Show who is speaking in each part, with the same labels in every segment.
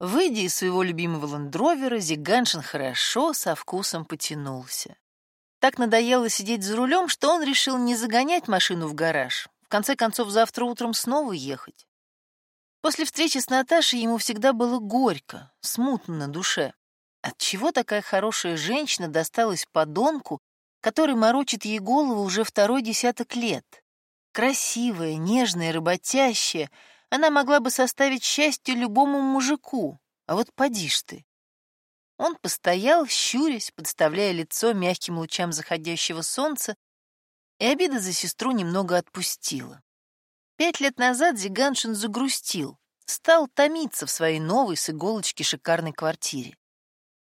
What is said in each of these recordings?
Speaker 1: Выйдя из своего любимого лендровера, Зиганшин хорошо, со вкусом потянулся. Так надоело сидеть за рулем, что он решил не загонять машину в гараж. В конце концов, завтра утром снова ехать. После встречи с Наташей ему всегда было горько, смутно на душе. Отчего такая хорошая женщина досталась подонку, который морочит ей голову уже второй десяток лет? Красивая, нежная, работящая, она могла бы составить счастье любому мужику, а вот поди ж ты. Он постоял, щурясь, подставляя лицо мягким лучам заходящего солнца, и обида за сестру немного отпустила. Пять лет назад Зиганшин загрустил, стал томиться в своей новой с иголочки шикарной квартире.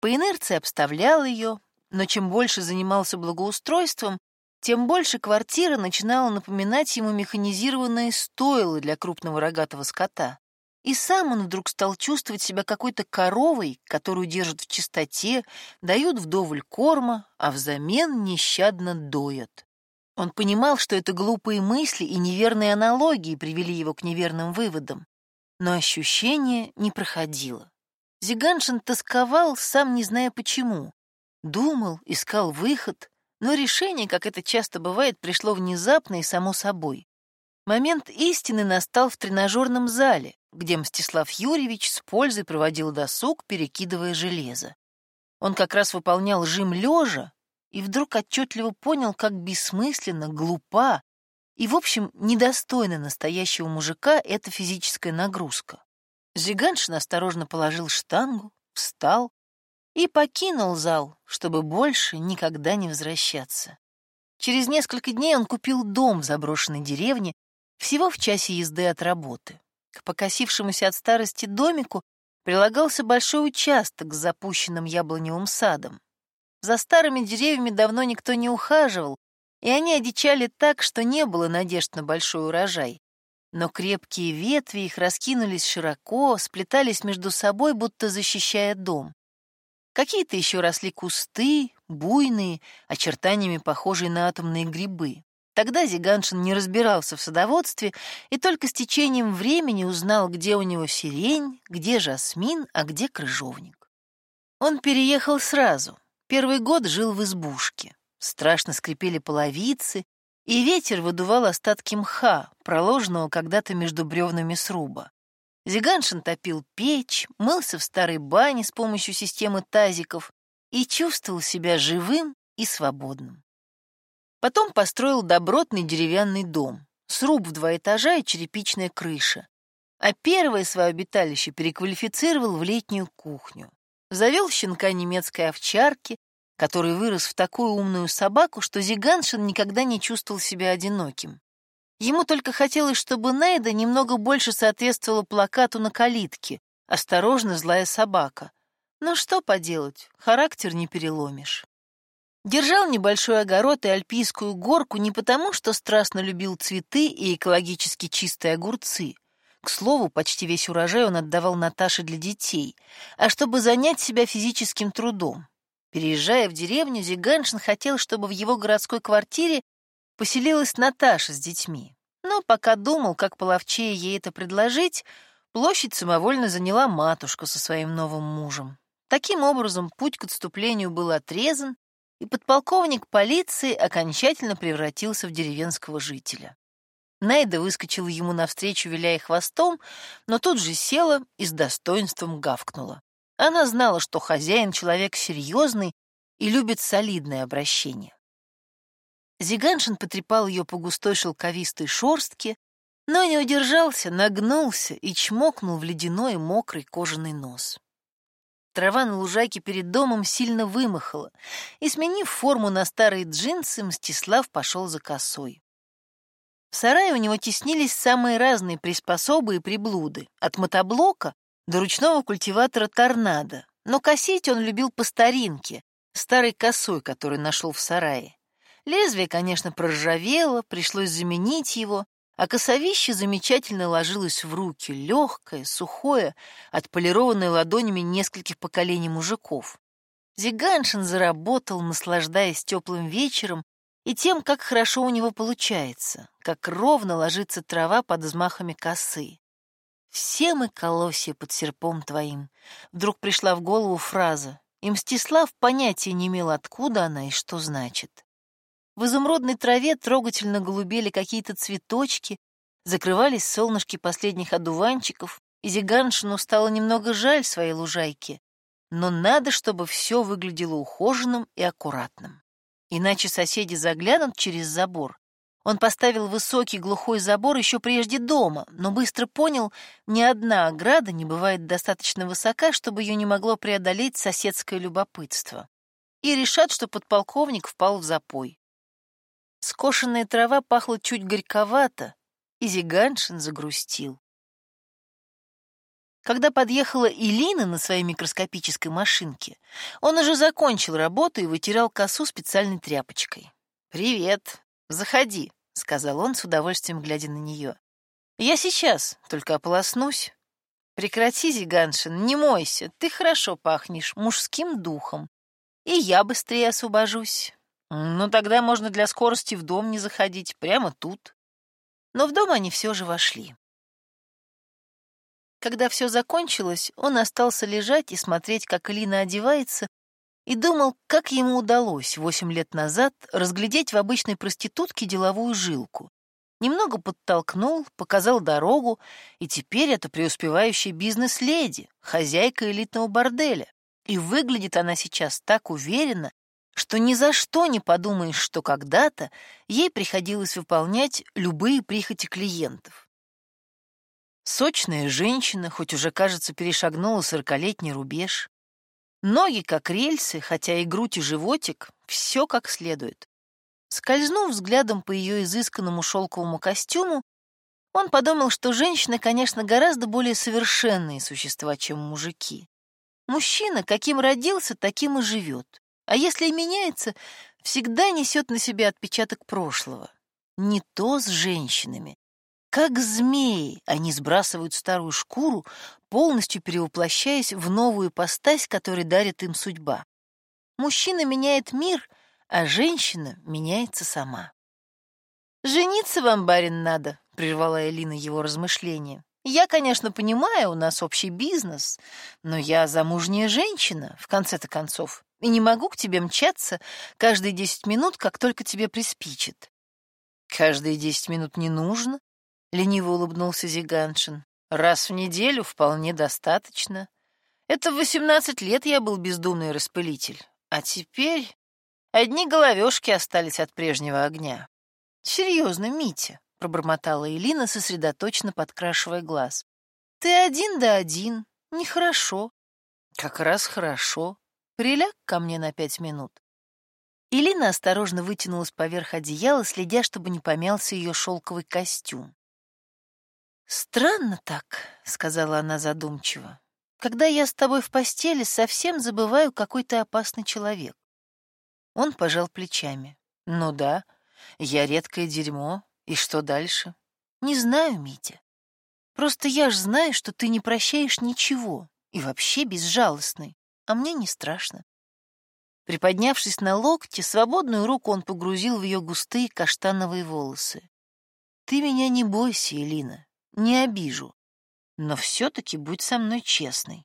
Speaker 1: По инерции обставлял ее, но чем больше занимался благоустройством, тем больше квартира начинала напоминать ему механизированные стойла для крупного рогатого скота. И сам он вдруг стал чувствовать себя какой-то коровой, которую держат в чистоте, дают вдоволь корма, а взамен нещадно доят. Он понимал, что это глупые мысли и неверные аналогии привели его к неверным выводам, но ощущение не проходило. Зиганшин тосковал, сам не зная почему. Думал, искал выход, но решение, как это часто бывает, пришло внезапно и само собой. Момент истины настал в тренажерном зале, где Мстислав Юрьевич с пользой проводил досуг, перекидывая железо. Он как раз выполнял жим лежа, и вдруг отчетливо понял, как бессмысленно, глупа и, в общем, недостойна настоящего мужика эта физическая нагрузка. Зиганшин осторожно положил штангу, встал и покинул зал, чтобы больше никогда не возвращаться. Через несколько дней он купил дом в заброшенной деревне, всего в часе езды от работы. К покосившемуся от старости домику прилагался большой участок с запущенным яблоневым садом. За старыми деревьями давно никто не ухаживал, и они одичали так, что не было надежд на большой урожай. Но крепкие ветви их раскинулись широко, сплетались между собой, будто защищая дом. Какие-то еще росли кусты, буйные, очертаниями похожие на атомные грибы. Тогда Зиганшин не разбирался в садоводстве и только с течением времени узнал, где у него сирень, где жасмин, а где крыжовник. Он переехал сразу, Первый год жил в избушке. Страшно скрипели половицы, и ветер выдувал остатки мха, проложенного когда-то между бревнами сруба. Зиганшин топил печь, мылся в старой бане с помощью системы тазиков и чувствовал себя живым и свободным. Потом построил добротный деревянный дом, сруб в два этажа и черепичная крыша, а первое свое обиталище переквалифицировал в летнюю кухню. Завел щенка немецкой овчарки, который вырос в такую умную собаку, что Зиганшин никогда не чувствовал себя одиноким. Ему только хотелось, чтобы Нейда немного больше соответствовала плакату на калитке «Осторожно, злая собака». Но что поделать, характер не переломишь. Держал небольшой огород и альпийскую горку не потому, что страстно любил цветы и экологически чистые огурцы — к слову, почти весь урожай он отдавал Наташе для детей, а чтобы занять себя физическим трудом. Переезжая в деревню, Зиганшин хотел, чтобы в его городской квартире поселилась Наташа с детьми. Но пока думал, как половчее ей это предложить, площадь самовольно заняла матушка со своим новым мужем. Таким образом, путь к отступлению был отрезан, и подполковник полиции окончательно превратился в деревенского жителя. Найда выскочила ему навстречу, виляя хвостом, но тут же села и с достоинством гавкнула. Она знала, что хозяин человек серьезный и любит солидное обращение. Зиганшин потрепал ее по густой шелковистой шорстке, но не удержался, нагнулся и чмокнул в ледяной мокрый кожаный нос. Трава на лужайке перед домом сильно вымахала, и, сменив форму на старые джинсы, Мстислав пошел за косой. В сарае у него теснились самые разные приспособы и приблуды, от мотоблока до ручного культиватора торнадо. Но косить он любил по старинке, старой косой, которую нашел в сарае. Лезвие, конечно, проржавело, пришлось заменить его, а косовище замечательно ложилось в руки, легкое, сухое, отполированное ладонями нескольких поколений мужиков. Зиганшин заработал, наслаждаясь теплым вечером и тем, как хорошо у него получается, как ровно ложится трава под взмахами косы. Все мы колосья под серпом твоим. Вдруг пришла в голову фраза, и Мстислав понятия не имел, откуда она и что значит. В изумрудной траве трогательно голубели какие-то цветочки, закрывались солнышки последних одуванчиков, и Зиганшину стало немного жаль своей лужайки. Но надо, чтобы все выглядело ухоженным и аккуратным. Иначе соседи заглянут через забор. Он поставил высокий глухой забор еще прежде дома, но быстро понял, ни одна ограда не бывает достаточно высока, чтобы ее не могло преодолеть соседское любопытство. И решат, что подполковник впал в запой. Скошенная трава пахла чуть горьковато, и Зиганшин загрустил. Когда подъехала Илина на своей микроскопической машинке, он уже закончил работу и вытирал косу специальной тряпочкой. «Привет, заходи», — сказал он с удовольствием, глядя на нее. «Я сейчас, только ополоснусь». «Прекрати, Зиганшин, не мойся, ты хорошо пахнешь мужским духом, и я быстрее освобожусь». Ну, тогда можно для скорости в дом не заходить, прямо тут. Но в дом они все же вошли. Когда все закончилось, он остался лежать и смотреть, как Лина одевается, и думал, как ему удалось восемь лет назад разглядеть в обычной проститутке деловую жилку. Немного подтолкнул, показал дорогу, и теперь это преуспевающая бизнес-леди, хозяйка элитного борделя. И выглядит она сейчас так уверенно, что ни за что не подумаешь, что когда-то ей приходилось выполнять любые прихоти клиентов. Сочная женщина, хоть уже, кажется, перешагнула сорокалетний рубеж. Ноги как рельсы, хотя и грудь, и животик — все как следует. Скользнув взглядом по ее изысканному шелковому костюму, он подумал, что женщины, конечно, гораздо более совершенные существа, чем мужики. Мужчина, каким родился, таким и живет. А если и меняется, всегда несет на себе отпечаток прошлого. Не то с женщинами. Как змеи они сбрасывают старую шкуру, полностью перевоплощаясь в новую постась, которую дарит им судьба. Мужчина меняет мир, а женщина меняется сама. «Жениться вам, барин, надо», — прервала Элина его размышления. «Я, конечно, понимаю, у нас общий бизнес, но я замужняя женщина, в конце-то концов и не могу к тебе мчаться каждые десять минут, как только тебе приспичит. Каждые десять минут не нужно, — лениво улыбнулся Зиганшин. Раз в неделю вполне достаточно. Это в восемнадцать лет я был бездумный распылитель, а теперь одни головешки остались от прежнего огня. Серьезно, Митя, — пробормотала Элина, сосредоточенно подкрашивая глаз. Ты один да один, нехорошо. Как раз хорошо, Приляг ко мне на пять минут. Илина осторожно вытянулась поверх одеяла, следя, чтобы не помялся ее шелковый костюм. «Странно так», — сказала она задумчиво. «Когда я с тобой в постели, совсем забываю, какой ты опасный человек». Он пожал плечами. «Ну да, я редкое дерьмо. И что дальше?» «Не знаю, Митя. Просто я ж знаю, что ты не прощаешь ничего и вообще безжалостный а мне не страшно. Приподнявшись на локте, свободную руку он погрузил в ее густые каштановые волосы. «Ты меня не бойся, Элина, не обижу, но все-таки будь со мной честной.